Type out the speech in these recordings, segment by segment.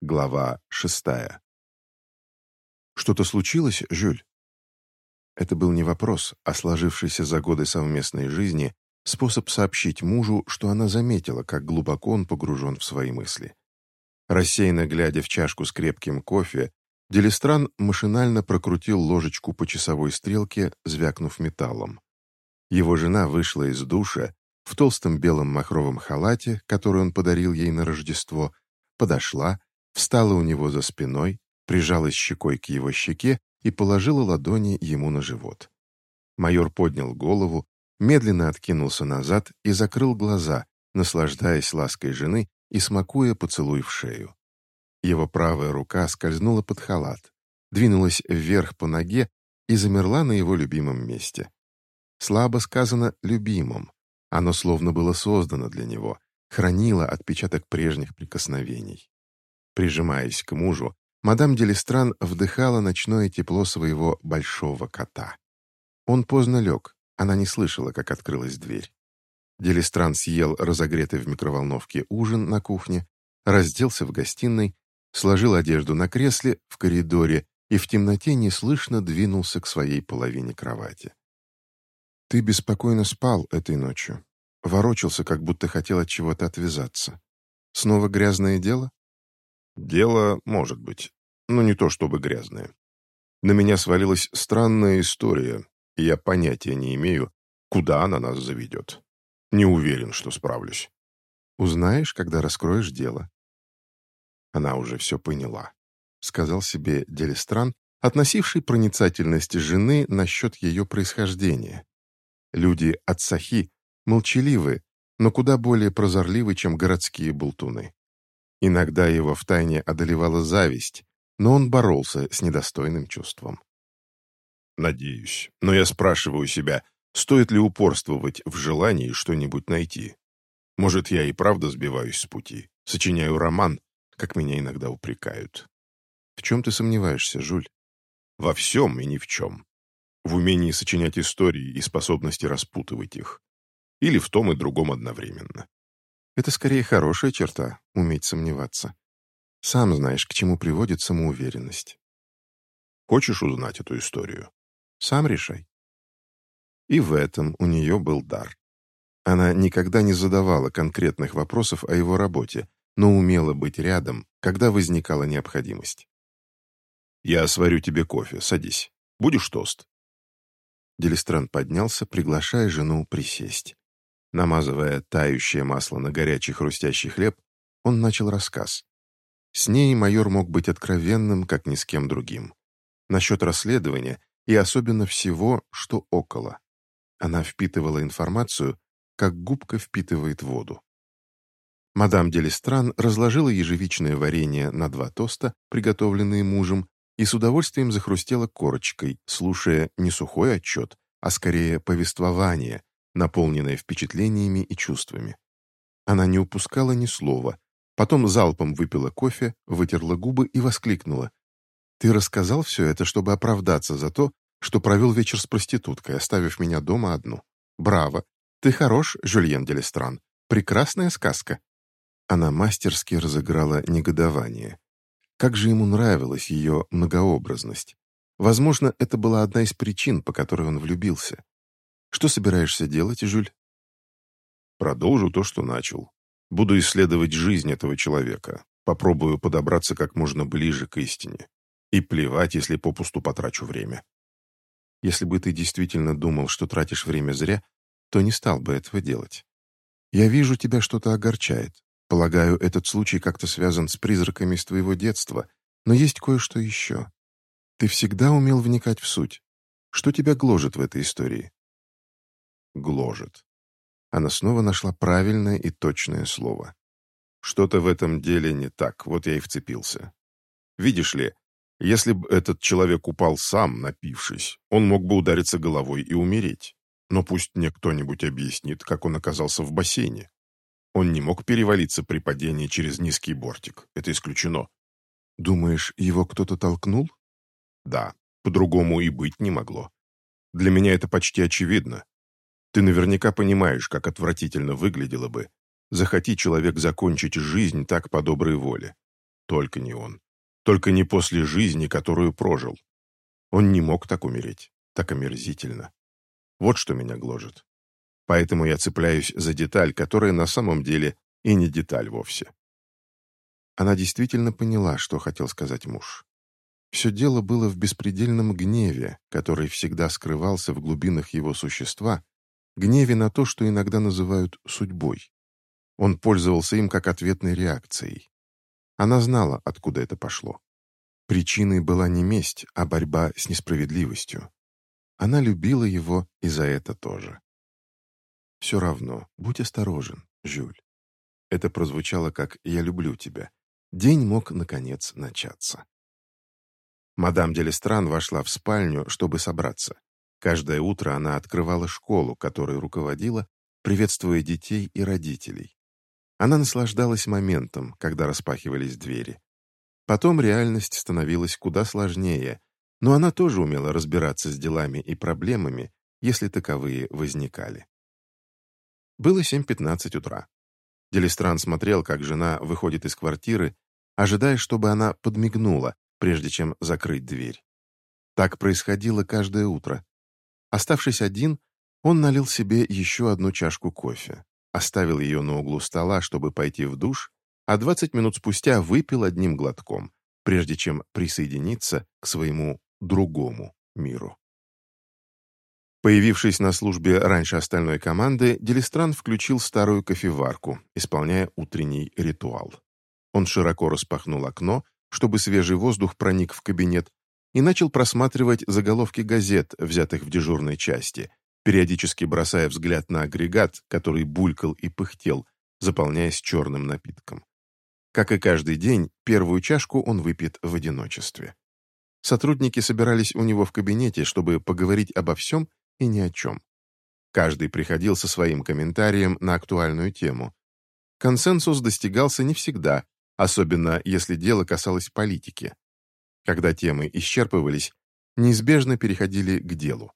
Глава шестая. «Что-то случилось, Жюль?» Это был не вопрос, а сложившийся за годы совместной жизни способ сообщить мужу, что она заметила, как глубоко он погружен в свои мысли. Рассеянно глядя в чашку с крепким кофе, Делистран машинально прокрутил ложечку по часовой стрелке, звякнув металлом. Его жена вышла из душа в толстом белом махровом халате, который он подарил ей на Рождество, подошла, встала у него за спиной, прижалась щекой к его щеке и положила ладони ему на живот. Майор поднял голову, медленно откинулся назад и закрыл глаза, наслаждаясь лаской жены и смакуя поцелуй в шею. Его правая рука скользнула под халат, двинулась вверх по ноге и замерла на его любимом месте. Слабо сказано «любимом». Оно словно было создано для него, хранило отпечаток прежних прикосновений. Прижимаясь к мужу, мадам Делистран вдыхала ночное тепло своего большого кота. Он поздно лег, она не слышала, как открылась дверь. Делистран съел разогретый в микроволновке ужин на кухне, разделся в гостиной, сложил одежду на кресле в коридоре и в темноте неслышно двинулся к своей половине кровати. «Ты беспокойно спал этой ночью. Ворочался, как будто хотел от чего-то отвязаться. Снова грязное дело?» Дело может быть, но не то чтобы грязное. На меня свалилась странная история, и я понятия не имею, куда она нас заведет. Не уверен, что справлюсь. Узнаешь, когда раскроешь дело. Она уже все поняла, сказал себе Делистран, относивший проницательность жены насчет ее происхождения. Люди от Сахи молчаливы, но куда более прозорливы, чем городские болтуны. Иногда его втайне одолевала зависть, но он боролся с недостойным чувством. «Надеюсь. Но я спрашиваю себя, стоит ли упорствовать в желании что-нибудь найти? Может, я и правда сбиваюсь с пути, сочиняю роман, как меня иногда упрекают. В чем ты сомневаешься, Жуль? Во всем и ни в чем. В умении сочинять истории и способности распутывать их. Или в том и другом одновременно. Это скорее хорошая черта — уметь сомневаться. Сам знаешь, к чему приводит самоуверенность. Хочешь узнать эту историю? Сам решай. И в этом у нее был дар. Она никогда не задавала конкретных вопросов о его работе, но умела быть рядом, когда возникала необходимость. «Я сварю тебе кофе, садись. Будешь тост?» Делистран поднялся, приглашая жену присесть. Намазывая тающее масло на горячий хрустящий хлеб, он начал рассказ. С ней майор мог быть откровенным, как ни с кем другим. Насчет расследования и особенно всего, что около. Она впитывала информацию, как губка впитывает воду. Мадам Делистран разложила ежевичное варенье на два тоста, приготовленные мужем, и с удовольствием захрустела корочкой, слушая не сухой отчет, а скорее повествование, наполненная впечатлениями и чувствами. Она не упускала ни слова, потом залпом выпила кофе, вытерла губы и воскликнула. «Ты рассказал все это, чтобы оправдаться за то, что провел вечер с проституткой, оставив меня дома одну. Браво! Ты хорош, Жюльен Делестран. Прекрасная сказка!» Она мастерски разыграла негодование. Как же ему нравилась ее многообразность. Возможно, это была одна из причин, по которой он влюбился. Что собираешься делать, Жюль? Продолжу то, что начал. Буду исследовать жизнь этого человека. Попробую подобраться как можно ближе к истине. И плевать, если попусту потрачу время. Если бы ты действительно думал, что тратишь время зря, то не стал бы этого делать. Я вижу, тебя что-то огорчает. Полагаю, этот случай как-то связан с призраками из твоего детства, но есть кое-что еще. Ты всегда умел вникать в суть. Что тебя гложет в этой истории? Гложет. Она снова нашла правильное и точное слово. Что-то в этом деле не так, вот я и вцепился. Видишь ли, если бы этот человек упал сам, напившись, он мог бы удариться головой и умереть. Но пусть мне кто-нибудь объяснит, как он оказался в бассейне. Он не мог перевалиться при падении через низкий бортик. Это исключено. Думаешь, его кто-то толкнул? Да, по-другому и быть не могло. Для меня это почти очевидно. Ты наверняка понимаешь, как отвратительно выглядело бы, захоти человек закончить жизнь так по доброй воле. Только не он. Только не после жизни, которую прожил. Он не мог так умереть. Так омерзительно. Вот что меня гложет. Поэтому я цепляюсь за деталь, которая на самом деле и не деталь вовсе. Она действительно поняла, что хотел сказать муж. Все дело было в беспредельном гневе, который всегда скрывался в глубинах его существа, гневе на то, что иногда называют судьбой. Он пользовался им как ответной реакцией. Она знала, откуда это пошло. Причиной была не месть, а борьба с несправедливостью. Она любила его и за это тоже. «Все равно, будь осторожен, Жюль». Это прозвучало как «я люблю тебя». День мог, наконец, начаться. Мадам Делестран вошла в спальню, чтобы собраться. Каждое утро она открывала школу, которой руководила, приветствуя детей и родителей. Она наслаждалась моментом, когда распахивались двери. Потом реальность становилась куда сложнее, но она тоже умела разбираться с делами и проблемами, если таковые возникали. Было 7.15 утра. Делистран смотрел, как жена выходит из квартиры, ожидая, чтобы она подмигнула, прежде чем закрыть дверь. Так происходило каждое утро. Оставшись один, он налил себе еще одну чашку кофе, оставил ее на углу стола, чтобы пойти в душ, а 20 минут спустя выпил одним глотком, прежде чем присоединиться к своему другому миру. Появившись на службе раньше остальной команды, Делистран включил старую кофеварку, исполняя утренний ритуал. Он широко распахнул окно, чтобы свежий воздух проник в кабинет, и начал просматривать заголовки газет, взятых в дежурной части, периодически бросая взгляд на агрегат, который булькал и пыхтел, заполняясь черным напитком. Как и каждый день, первую чашку он выпьет в одиночестве. Сотрудники собирались у него в кабинете, чтобы поговорить обо всем и ни о чем. Каждый приходил со своим комментарием на актуальную тему. Консенсус достигался не всегда, особенно если дело касалось политики. Когда темы исчерпывались, неизбежно переходили к делу.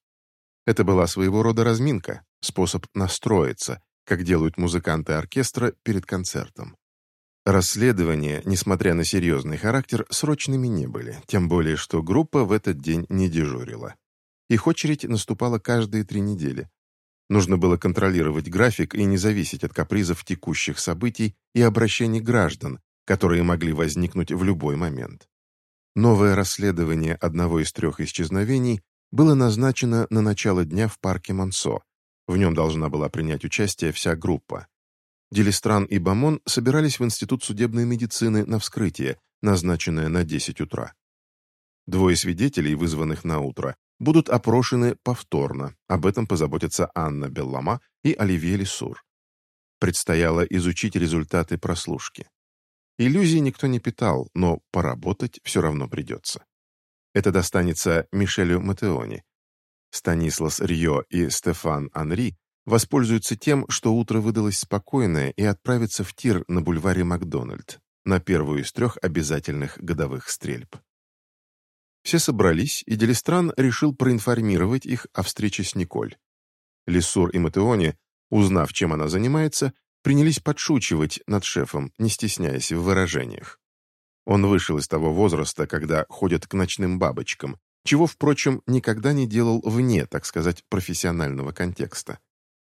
Это была своего рода разминка, способ настроиться, как делают музыканты оркестра перед концертом. Расследования, несмотря на серьезный характер, срочными не были, тем более, что группа в этот день не дежурила. Их очередь наступала каждые три недели. Нужно было контролировать график и не зависеть от капризов текущих событий и обращений граждан, которые могли возникнуть в любой момент. Новое расследование одного из трех исчезновений было назначено на начало дня в парке Монсо. В нем должна была принять участие вся группа. Делистран и Бамон собирались в Институт судебной медицины на вскрытие, назначенное на 10 утра. Двое свидетелей, вызванных на утро, будут опрошены повторно. Об этом позаботятся Анна Беллама и Оливье Лисур. Предстояло изучить результаты прослушки. Иллюзий никто не питал, но поработать все равно придется. Это достанется Мишелю Матеони. Станислас Рио и Стефан Анри воспользуются тем, что утро выдалось спокойное, и отправятся в тир на бульваре Макдональд, на первую из трех обязательных годовых стрельб. Все собрались, и Делистран решил проинформировать их о встрече с Николь. Лиссур и Матеони, узнав, чем она занимается, принялись подшучивать над шефом, не стесняясь в выражениях. Он вышел из того возраста, когда ходят к ночным бабочкам, чего, впрочем, никогда не делал вне, так сказать, профессионального контекста.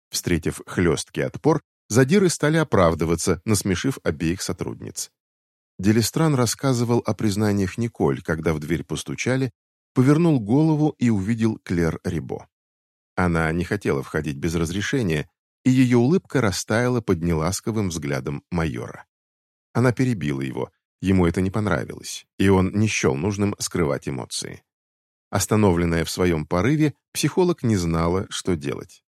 Встретив хлесткий отпор, задиры стали оправдываться, насмешив обеих сотрудниц. Делистран рассказывал о признаниях Николь, когда в дверь постучали, повернул голову и увидел Клер Рибо. Она не хотела входить без разрешения, и ее улыбка растаяла под неласковым взглядом майора. Она перебила его, ему это не понравилось, и он не счел нужным скрывать эмоции. Остановленная в своем порыве, психолог не знала, что делать.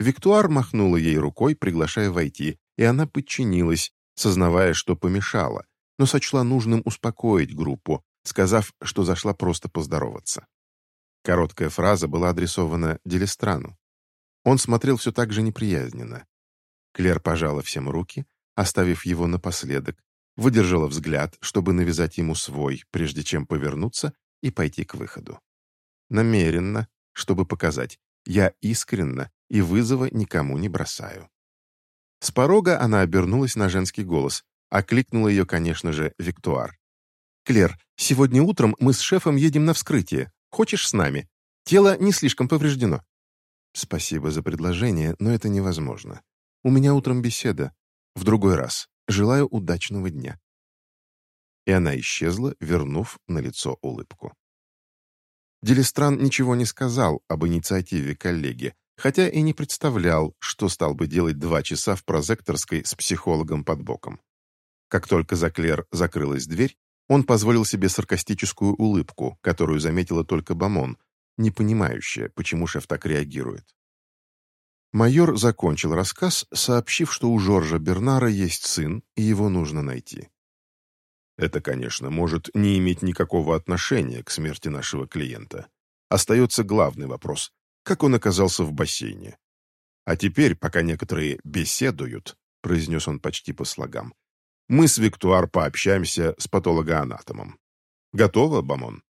Виктуар махнула ей рукой, приглашая войти, и она подчинилась, сознавая, что помешала, но сочла нужным успокоить группу, сказав, что зашла просто поздороваться. Короткая фраза была адресована Делистрану. Он смотрел все так же неприязненно. Клер пожала всем руки, оставив его напоследок, выдержала взгляд, чтобы навязать ему свой, прежде чем повернуться и пойти к выходу. Намеренно, чтобы показать, я искренно и вызова никому не бросаю. С порога она обернулась на женский голос, окликнула ее, конечно же, Виктуар. «Клер, сегодня утром мы с шефом едем на вскрытие. Хочешь с нами? Тело не слишком повреждено». «Спасибо за предложение, но это невозможно. У меня утром беседа. В другой раз. Желаю удачного дня». И она исчезла, вернув на лицо улыбку. Делистран ничего не сказал об инициативе коллеги, хотя и не представлял, что стал бы делать два часа в прозекторской с психологом под боком. Как только за Клер закрылась дверь, он позволил себе саркастическую улыбку, которую заметила только Бамон, не понимающая, почему шеф так реагирует. Майор закончил рассказ, сообщив, что у Жоржа Бернара есть сын, и его нужно найти. Это, конечно, может не иметь никакого отношения к смерти нашего клиента. Остается главный вопрос как он оказался в бассейне. А теперь, пока некоторые беседуют, произнес он почти по слогам, мы с Виктуар пообщаемся с патологоанатомом. Готово, Бамон?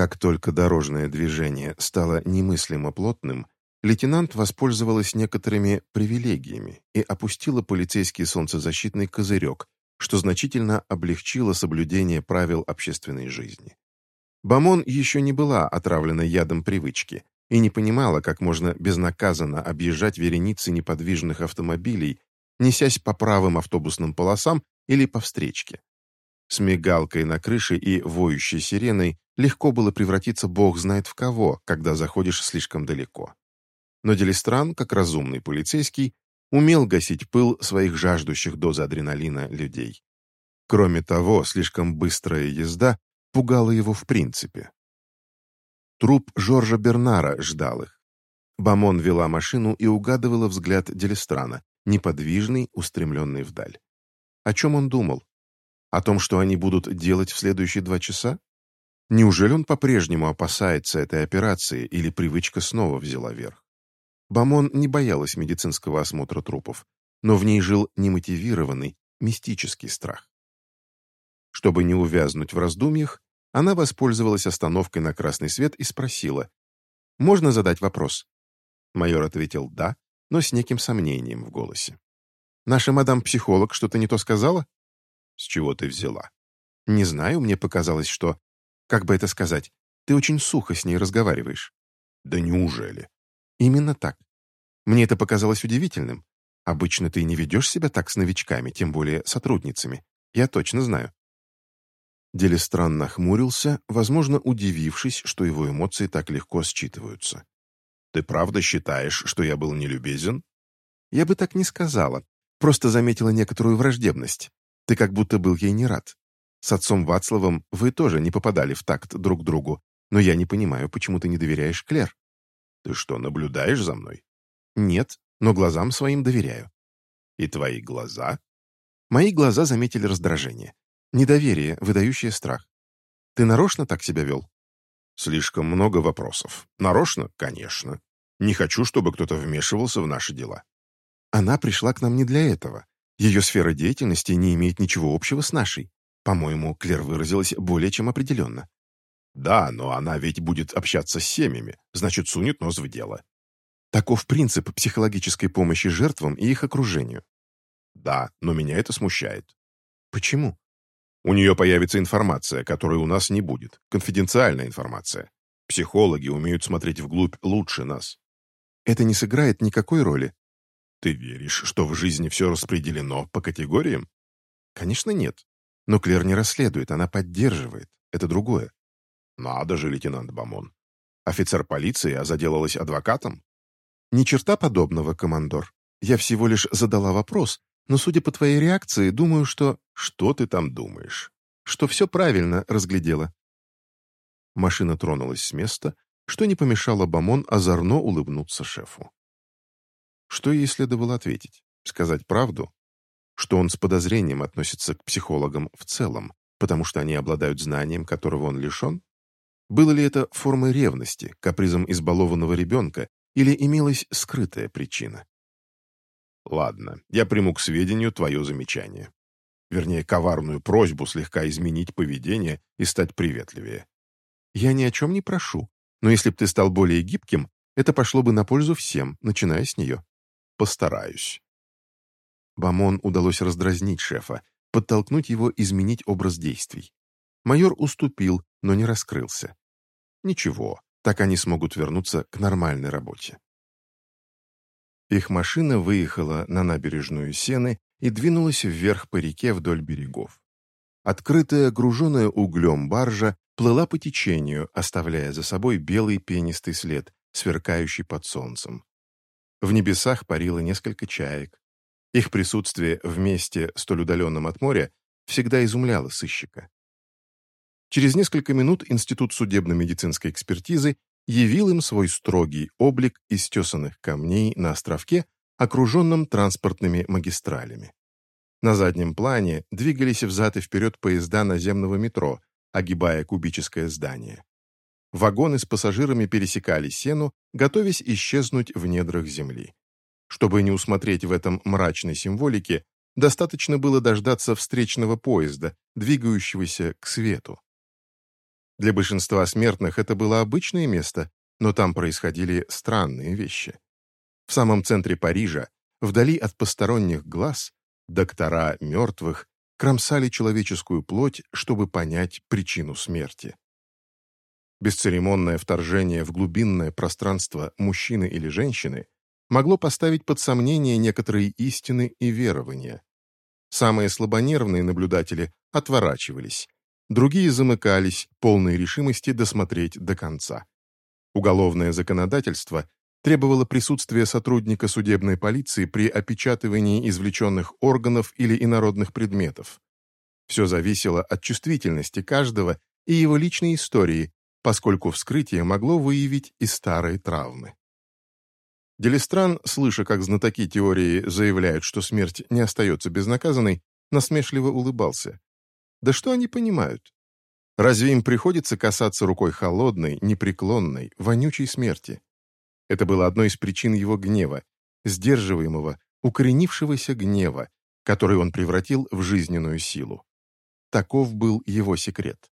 Как только дорожное движение стало немыслимо плотным, лейтенант воспользовалась некоторыми привилегиями и опустила полицейский солнцезащитный козырек, что значительно облегчило соблюдение правил общественной жизни. Бамон еще не была отравлена ядом привычки и не понимала, как можно безнаказанно объезжать вереницы неподвижных автомобилей, несясь по правым автобусным полосам или по встречке. С мигалкой на крыше и воющей сиреной легко было превратиться бог знает в кого, когда заходишь слишком далеко. Но Делистран, как разумный полицейский, умел гасить пыл своих жаждущих дозы адреналина людей. Кроме того, слишком быстрая езда пугало его в принципе. Труп Жоржа Бернара ждал их. Бамон вела машину и угадывала взгляд Делистрана, неподвижный, устремленный вдаль. О чем он думал? О том, что они будут делать в следующие два часа? Неужели он по-прежнему опасается этой операции или привычка снова взяла верх? Бамон не боялась медицинского осмотра трупов, но в ней жил немотивированный, мистический страх. Чтобы не увязнуть в раздумьях, она воспользовалась остановкой на красный свет и спросила, «Можно задать вопрос?» Майор ответил «да», но с неким сомнением в голосе. «Наша мадам-психолог что-то не то сказала?» «С чего ты взяла?» «Не знаю, мне показалось, что... Как бы это сказать? Ты очень сухо с ней разговариваешь». «Да неужели?» «Именно так. Мне это показалось удивительным. Обычно ты не ведешь себя так с новичками, тем более сотрудницами. Я точно знаю. Делистран нахмурился, возможно, удивившись, что его эмоции так легко считываются. «Ты правда считаешь, что я был нелюбезен?» «Я бы так не сказала. Просто заметила некоторую враждебность. Ты как будто был ей не рад. С отцом Вацлавом вы тоже не попадали в такт друг другу, но я не понимаю, почему ты не доверяешь Клер». «Ты что, наблюдаешь за мной?» «Нет, но глазам своим доверяю». «И твои глаза?» Мои глаза заметили раздражение. Недоверие, выдающее страх. Ты нарочно так себя вел? Слишком много вопросов. Нарочно? Конечно. Не хочу, чтобы кто-то вмешивался в наши дела. Она пришла к нам не для этого. Ее сфера деятельности не имеет ничего общего с нашей. По-моему, Клер выразилась более чем определенно. Да, но она ведь будет общаться с семьями, значит, сунет нос в дело. Таков принцип психологической помощи жертвам и их окружению. Да, но меня это смущает. Почему? У нее появится информация, которой у нас не будет. Конфиденциальная информация. Психологи умеют смотреть вглубь лучше нас. Это не сыграет никакой роли. Ты веришь, что в жизни все распределено по категориям? Конечно, нет. Но Клер не расследует, она поддерживает. Это другое. Надо же, лейтенант Бамон. Офицер полиции, а заделалась адвокатом? Ни черта подобного, командор. Я всего лишь задала вопрос, но, судя по твоей реакции, думаю, что... Что ты там думаешь? Что все правильно разглядела. Машина тронулась с места, что не помешало Бамон озорно улыбнуться шефу. Что ей следовало ответить? Сказать правду? Что он с подозрением относится к психологам в целом, потому что они обладают знанием, которого он лишен? Было ли это формой ревности, капризом избалованного ребенка, или имелась скрытая причина? Ладно, я приму к сведению твое замечание. Вернее, коварную просьбу слегка изменить поведение и стать приветливее. Я ни о чем не прошу, но если бы ты стал более гибким, это пошло бы на пользу всем, начиная с нее. Постараюсь. Бамон удалось раздразнить шефа, подтолкнуть его изменить образ действий. Майор уступил, но не раскрылся. Ничего, так они смогут вернуться к нормальной работе. Их машина выехала на набережную Сены и двинулась вверх по реке вдоль берегов. Открытая, груженная углем баржа плыла по течению, оставляя за собой белый пенистый след, сверкающий под солнцем. В небесах парило несколько чаек. Их присутствие в месте, столь удаленном от моря, всегда изумляло сыщика. Через несколько минут Институт судебно-медицинской экспертизы явил им свой строгий облик из тесанных камней на островке, окруженном транспортными магистралями. На заднем плане двигались взад и вперед поезда наземного метро, огибая кубическое здание. Вагоны с пассажирами пересекали сену, готовясь исчезнуть в недрах земли. Чтобы не усмотреть в этом мрачной символике, достаточно было дождаться встречного поезда, двигающегося к свету. Для большинства смертных это было обычное место, но там происходили странные вещи. В самом центре Парижа, вдали от посторонних глаз, доктора мертвых кромсали человеческую плоть, чтобы понять причину смерти. Бесцеремонное вторжение в глубинное пространство мужчины или женщины могло поставить под сомнение некоторые истины и верования. Самые слабонервные наблюдатели отворачивались, другие замыкались, полной решимости досмотреть до конца. Уголовное законодательство требовало присутствия сотрудника судебной полиции при опечатывании извлеченных органов или инородных предметов. Все зависело от чувствительности каждого и его личной истории, поскольку вскрытие могло выявить и старые травмы. Делистран, слыша, как знатоки теории заявляют, что смерть не остается безнаказанной, насмешливо улыбался. Да что они понимают? Разве им приходится касаться рукой холодной, непреклонной, вонючей смерти? Это было одной из причин его гнева, сдерживаемого, укоренившегося гнева, который он превратил в жизненную силу. Таков был его секрет.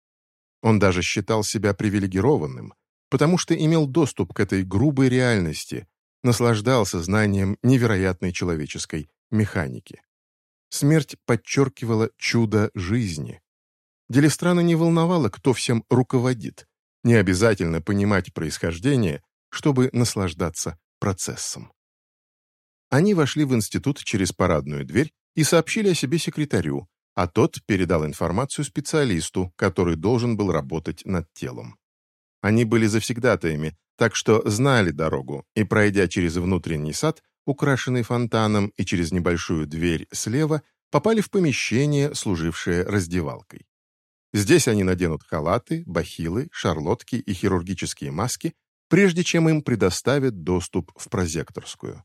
Он даже считал себя привилегированным, потому что имел доступ к этой грубой реальности, наслаждался знанием невероятной человеческой механики. Смерть подчеркивала чудо жизни. Делистрана не волновало, кто всем руководит. Не обязательно понимать происхождение, чтобы наслаждаться процессом. Они вошли в институт через парадную дверь и сообщили о себе секретарю, а тот передал информацию специалисту, который должен был работать над телом. Они были завсегдатаями, так что знали дорогу, и, пройдя через внутренний сад, украшенный фонтаном, и через небольшую дверь слева, попали в помещение, служившее раздевалкой. Здесь они наденут халаты, бахилы, шарлотки и хирургические маски, прежде чем им предоставят доступ в прозекторскую.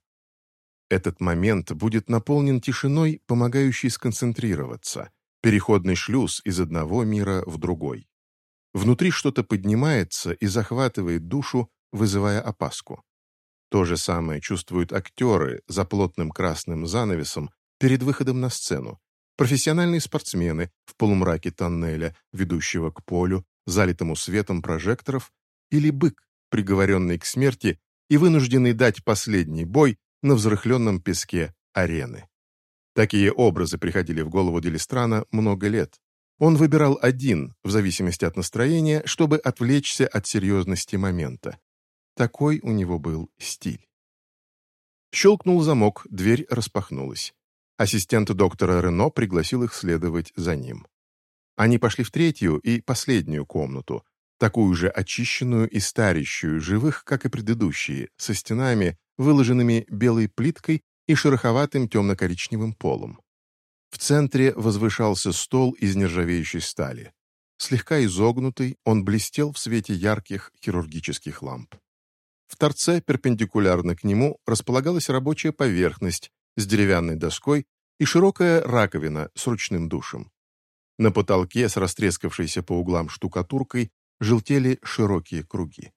Этот момент будет наполнен тишиной, помогающей сконцентрироваться, переходный шлюз из одного мира в другой. Внутри что-то поднимается и захватывает душу, вызывая опаску. То же самое чувствуют актеры за плотным красным занавесом перед выходом на сцену, профессиональные спортсмены в полумраке тоннеля, ведущего к полю, залитому светом прожекторов, или бык, приговоренный к смерти и вынужденный дать последний бой на взрыхленном песке арены. Такие образы приходили в голову Делистрана много лет. Он выбирал один, в зависимости от настроения, чтобы отвлечься от серьезности момента. Такой у него был стиль. Щелкнул замок, дверь распахнулась. Ассистент доктора Рено пригласил их следовать за ним. Они пошли в третью и последнюю комнату, такую же очищенную и старящую, живых, как и предыдущие, со стенами, выложенными белой плиткой и шероховатым темно-коричневым полом. В центре возвышался стол из нержавеющей стали. Слегка изогнутый, он блестел в свете ярких хирургических ламп. В торце, перпендикулярно к нему, располагалась рабочая поверхность с деревянной доской и широкая раковина с ручным душем. На потолке с растрескавшейся по углам штукатуркой желтели широкие круги.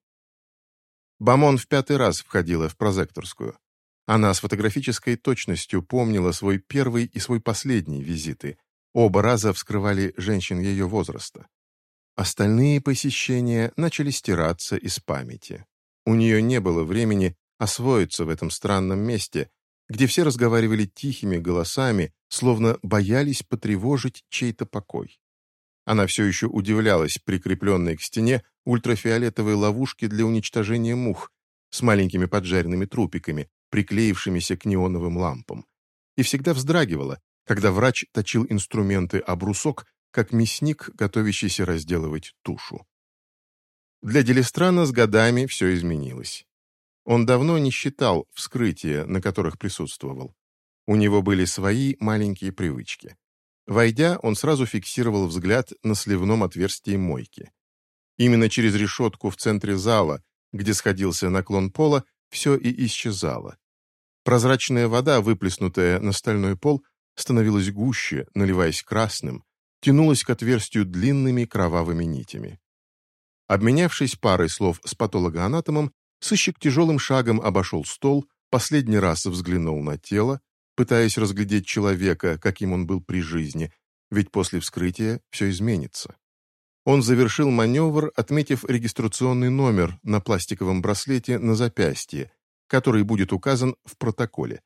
Бамон в пятый раз входила в прозекторскую. Она с фотографической точностью помнила свой первый и свой последний визиты. Оба раза вскрывали женщин ее возраста. Остальные посещения начали стираться из памяти. У нее не было времени освоиться в этом странном месте, где все разговаривали тихими голосами, словно боялись потревожить чей-то покой. Она все еще удивлялась прикрепленной к стене ультрафиолетовой ловушке для уничтожения мух с маленькими поджаренными трупиками, приклеившимися к неоновым лампам, и всегда вздрагивала, когда врач точил инструменты об брусок, как мясник, готовящийся разделывать тушу. Для Делистрана с годами все изменилось. Он давно не считал вскрытия, на которых присутствовал. У него были свои маленькие привычки. Войдя, он сразу фиксировал взгляд на сливном отверстии мойки. Именно через решетку в центре зала, где сходился наклон пола, все и исчезало. Прозрачная вода, выплеснутая на стальной пол, становилась гуще, наливаясь красным, тянулась к отверстию длинными кровавыми нитями. Обменявшись парой слов с патологоанатомом, сыщик тяжелым шагом обошел стол, последний раз взглянул на тело, пытаясь разглядеть человека, каким он был при жизни, ведь после вскрытия все изменится. Он завершил маневр, отметив регистрационный номер на пластиковом браслете на запястье, который будет указан в протоколе,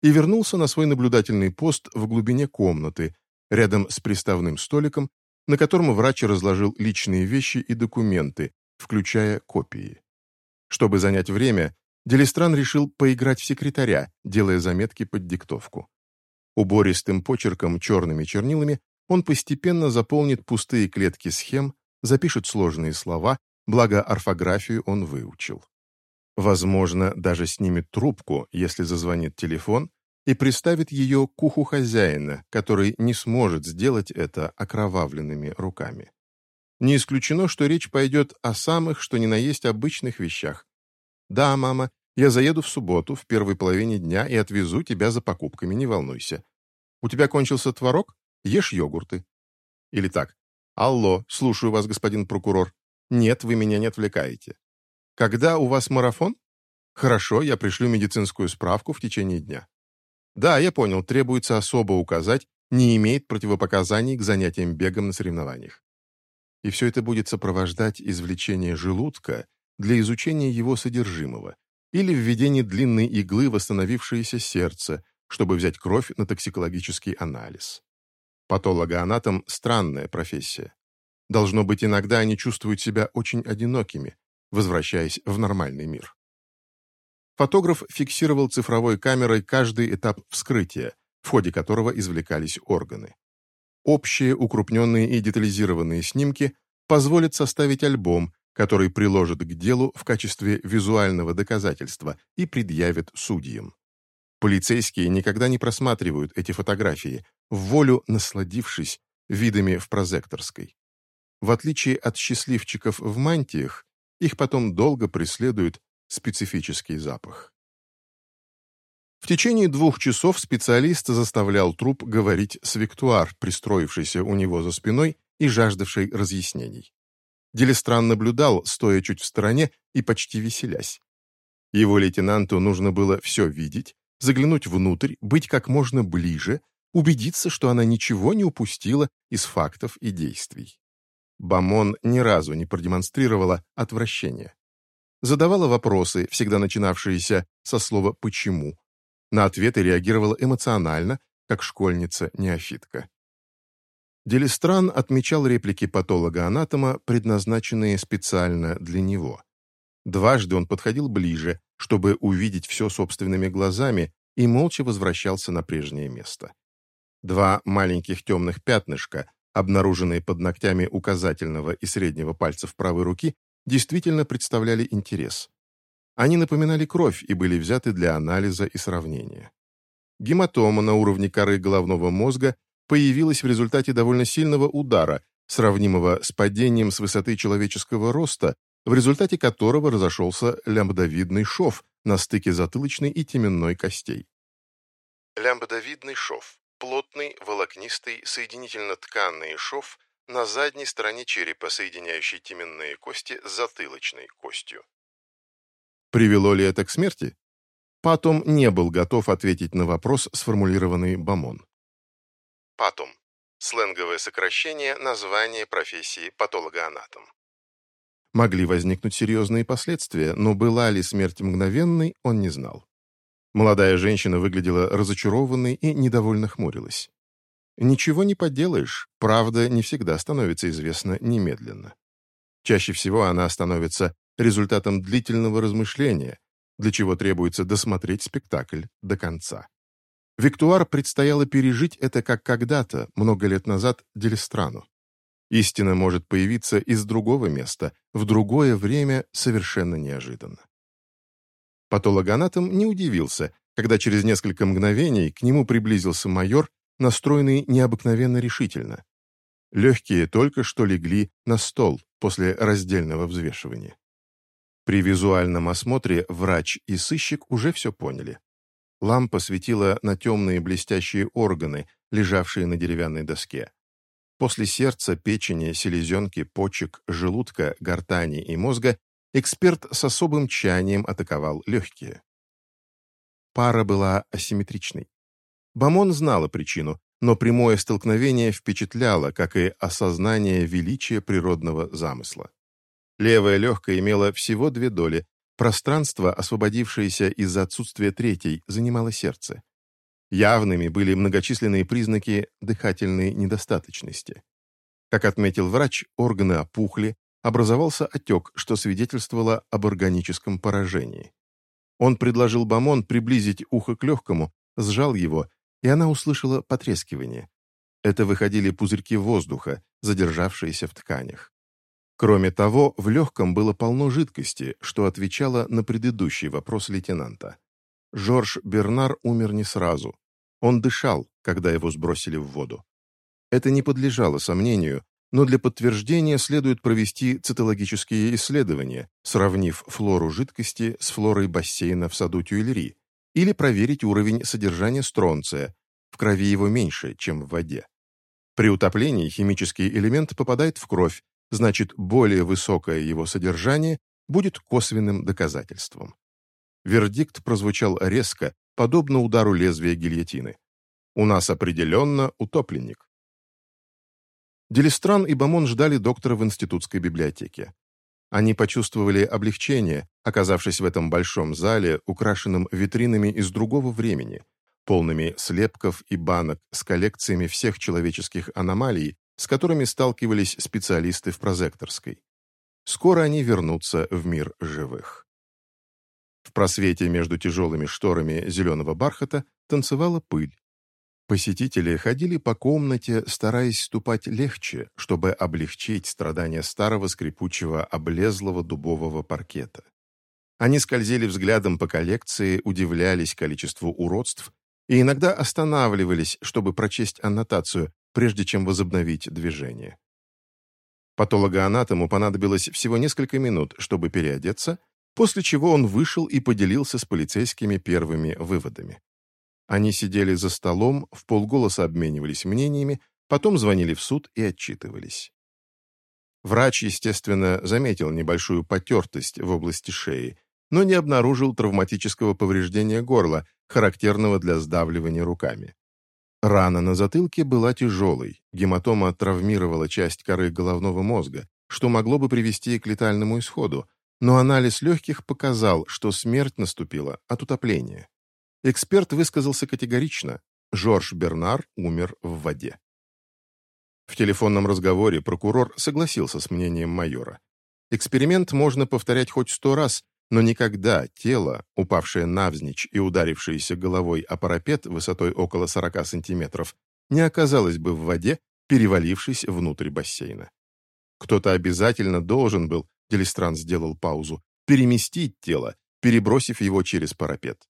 и вернулся на свой наблюдательный пост в глубине комнаты, рядом с приставным столиком, на котором врач разложил личные вещи и документы, включая копии. Чтобы занять время, Делистран решил поиграть в секретаря, делая заметки под диктовку. Убористым почерком черными чернилами он постепенно заполнит пустые клетки схем, запишет сложные слова, благо орфографию он выучил. Возможно, даже снимет трубку, если зазвонит телефон, и приставит ее к уху хозяина, который не сможет сделать это окровавленными руками. Не исключено, что речь пойдет о самых, что ни на есть обычных вещах. «Да, мама, я заеду в субботу, в первой половине дня, и отвезу тебя за покупками, не волнуйся. У тебя кончился творог? Ешь йогурты». Или так. «Алло, слушаю вас, господин прокурор. Нет, вы меня не отвлекаете. Когда у вас марафон? Хорошо, я пришлю медицинскую справку в течение дня. Да, я понял, требуется особо указать, не имеет противопоказаний к занятиям бегом на соревнованиях. И все это будет сопровождать извлечение желудка для изучения его содержимого или введение длинной иглы в восстановившееся сердце, чтобы взять кровь на токсикологический анализ. Патологоанатом – странная профессия. Должно быть, иногда они чувствуют себя очень одинокими, возвращаясь в нормальный мир. Фотограф фиксировал цифровой камерой каждый этап вскрытия, в ходе которого извлекались органы. Общие, укрупненные и детализированные снимки позволят составить альбом, который приложат к делу в качестве визуального доказательства и предъявят судьям. Полицейские никогда не просматривают эти фотографии, в волю насладившись видами в прозекторской. В отличие от счастливчиков в мантиях, их потом долго преследуют специфический запах. В течение двух часов специалист заставлял труп говорить с Виктуар, пристроившийся у него за спиной и жаждавший разъяснений. Делистран наблюдал, стоя чуть в стороне и почти веселясь. Его лейтенанту нужно было все видеть, заглянуть внутрь, быть как можно ближе, убедиться, что она ничего не упустила из фактов и действий. Бамон ни разу не продемонстрировала отвращения задавала вопросы, всегда начинавшиеся со слова «почему». На ответы реагировала эмоционально, как школьница-неофитка. Делистран отмечал реплики патолога-анатома, предназначенные специально для него. Дважды он подходил ближе, чтобы увидеть все собственными глазами, и молча возвращался на прежнее место. Два маленьких темных пятнышка, обнаруженные под ногтями указательного и среднего пальцев правой руки, действительно представляли интерес. Они напоминали кровь и были взяты для анализа и сравнения. Гематома на уровне коры головного мозга появилась в результате довольно сильного удара, сравнимого с падением с высоты человеческого роста, в результате которого разошелся лямбдовидный шов на стыке затылочной и теменной костей. Лямбдовидный шов – плотный, волокнистый, соединительно-тканный шов на задней стороне черепа, соединяющей теменные кости с затылочной костью. Привело ли это к смерти? Патом не был готов ответить на вопрос, сформулированный Бамон. Патом – сленговое сокращение названия профессии патологоанатом. Могли возникнуть серьезные последствия, но была ли смерть мгновенной, он не знал. Молодая женщина выглядела разочарованной и недовольно хмурилась. Ничего не поделаешь, правда не всегда становится известна немедленно. Чаще всего она становится результатом длительного размышления, для чего требуется досмотреть спектакль до конца. Виктуар предстояло пережить это как когда-то, много лет назад, Делистрану. Истина может появиться из другого места, в другое время совершенно неожиданно. Патологоанатом не удивился, когда через несколько мгновений к нему приблизился майор, настроенный необыкновенно решительно. Легкие только что легли на стол после раздельного взвешивания. При визуальном осмотре врач и сыщик уже все поняли. Лампа светила на темные блестящие органы, лежавшие на деревянной доске. После сердца, печени, селезенки, почек, желудка, гортани и мозга эксперт с особым тщанием атаковал легкие. Пара была асимметричной. Бамон знала причину, но прямое столкновение впечатляло, как и осознание величия природного замысла. Левая легкая имела всего две доли, пространство, освободившееся из-за отсутствия третьей, занимало сердце. Явными были многочисленные признаки дыхательной недостаточности. Как отметил врач, органы опухли, образовался отек, что свидетельствовало об органическом поражении. Он предложил Бамон приблизить ухо к легкому, сжал его, и она услышала потрескивание. Это выходили пузырьки воздуха, задержавшиеся в тканях. Кроме того, в легком было полно жидкости, что отвечало на предыдущий вопрос лейтенанта. Жорж Бернар умер не сразу. Он дышал, когда его сбросили в воду. Это не подлежало сомнению, но для подтверждения следует провести цитологические исследования, сравнив флору жидкости с флорой бассейна в саду Тюильри, или проверить уровень содержания стронция, в крови его меньше, чем в воде. При утоплении химический элемент попадает в кровь, значит, более высокое его содержание будет косвенным доказательством. Вердикт прозвучал резко, подобно удару лезвия гильотины. У нас определенно утопленник. Делистран и Бамон ждали доктора в институтской библиотеке. Они почувствовали облегчение, оказавшись в этом большом зале, украшенном витринами из другого времени, полными слепков и банок с коллекциями всех человеческих аномалий, с которыми сталкивались специалисты в прозекторской. Скоро они вернутся в мир живых. В просвете между тяжелыми шторами зеленого бархата танцевала пыль, Посетители ходили по комнате, стараясь ступать легче, чтобы облегчить страдания старого скрипучего облезлого дубового паркета. Они скользили взглядом по коллекции, удивлялись количеству уродств и иногда останавливались, чтобы прочесть аннотацию, прежде чем возобновить движение. Патологоанатому понадобилось всего несколько минут, чтобы переодеться, после чего он вышел и поделился с полицейскими первыми выводами. Они сидели за столом, в полголоса обменивались мнениями, потом звонили в суд и отчитывались. Врач, естественно, заметил небольшую потертость в области шеи, но не обнаружил травматического повреждения горла, характерного для сдавливания руками. Рана на затылке была тяжелой, гематома травмировала часть коры головного мозга, что могло бы привести к летальному исходу, но анализ легких показал, что смерть наступила от утопления. Эксперт высказался категорично. Жорж Бернар умер в воде. В телефонном разговоре прокурор согласился с мнением майора. Эксперимент можно повторять хоть сто раз, но никогда тело, упавшее навзничь и ударившееся головой о парапет высотой около 40 сантиметров, не оказалось бы в воде, перевалившись внутрь бассейна. Кто-то обязательно должен был, Делистран сделал паузу, переместить тело, перебросив его через парапет.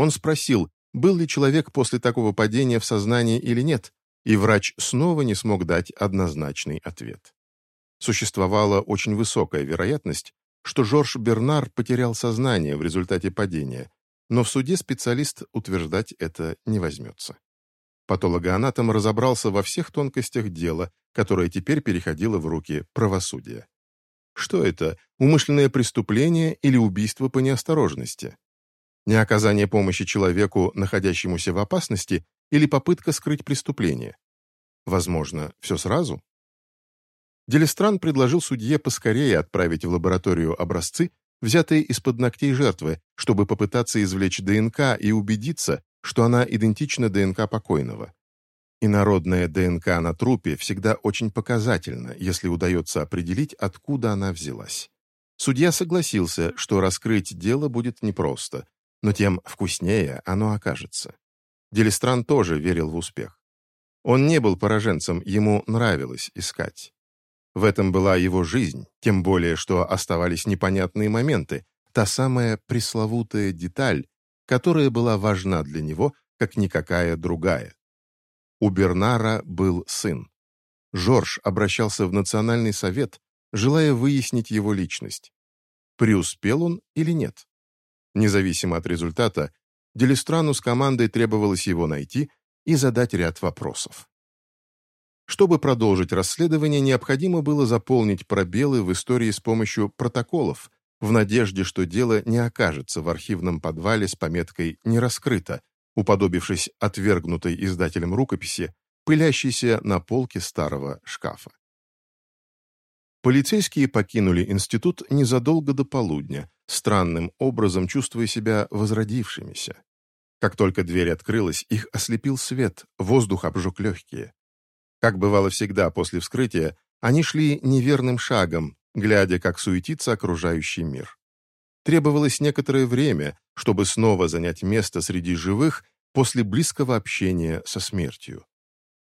Он спросил, был ли человек после такого падения в сознании или нет, и врач снова не смог дать однозначный ответ. Существовала очень высокая вероятность, что Жорж Бернар потерял сознание в результате падения, но в суде специалист утверждать это не возьмется. Патологоанатом разобрался во всех тонкостях дела, которое теперь переходило в руки правосудия. Что это, умышленное преступление или убийство по неосторожности? Неоказание помощи человеку, находящемуся в опасности, или попытка скрыть преступление. Возможно, все сразу? Делистран предложил судье поскорее отправить в лабораторию образцы взятые из-под ногтей жертвы, чтобы попытаться извлечь ДНК и убедиться, что она идентична ДНК покойного. Инородная ДНК на трупе всегда очень показательна, если удается определить, откуда она взялась. Судья согласился, что раскрыть дело будет непросто, но тем вкуснее оно окажется. Делистран тоже верил в успех. Он не был пораженцем, ему нравилось искать. В этом была его жизнь, тем более, что оставались непонятные моменты, та самая пресловутая деталь, которая была важна для него, как никакая другая. У Бернара был сын. Жорж обращался в Национальный совет, желая выяснить его личность. Преуспел он или нет? Независимо от результата, Делистрану с командой требовалось его найти и задать ряд вопросов. Чтобы продолжить расследование, необходимо было заполнить пробелы в истории с помощью протоколов, в надежде, что дело не окажется в архивном подвале с пометкой «Не раскрыто», уподобившись отвергнутой издателем рукописи, пылящейся на полке старого шкафа. Полицейские покинули институт незадолго до полудня, странным образом чувствуя себя возродившимися. Как только дверь открылась, их ослепил свет, воздух обжег легкие. Как бывало всегда после вскрытия, они шли неверным шагом, глядя, как суетится окружающий мир. Требовалось некоторое время, чтобы снова занять место среди живых после близкого общения со смертью.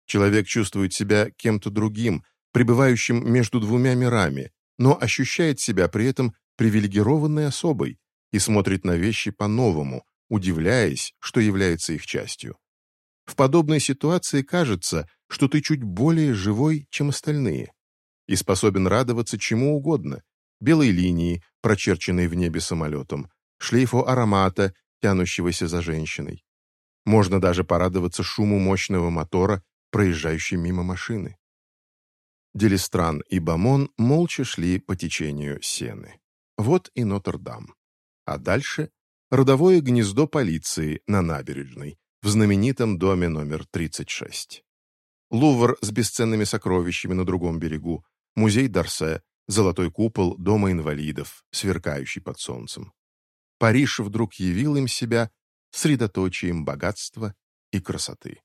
Человек чувствует себя кем-то другим, пребывающим между двумя мирами, но ощущает себя при этом привилегированной особой и смотрит на вещи по-новому, удивляясь, что является их частью. В подобной ситуации кажется, что ты чуть более живой, чем остальные, и способен радоваться чему угодно, белой линии, прочерченной в небе самолетом, шлейфу аромата, тянущегося за женщиной. Можно даже порадоваться шуму мощного мотора, проезжающей мимо машины. Делистран и Бамон молча шли по течению Сены. Вот и Нотр-Дам. А дальше — родовое гнездо полиции на набережной, в знаменитом доме номер 36. Лувр с бесценными сокровищами на другом берегу, музей Дарсе, золотой купол Дома инвалидов, сверкающий под солнцем. Париж вдруг явил им себя средоточием богатства и красоты.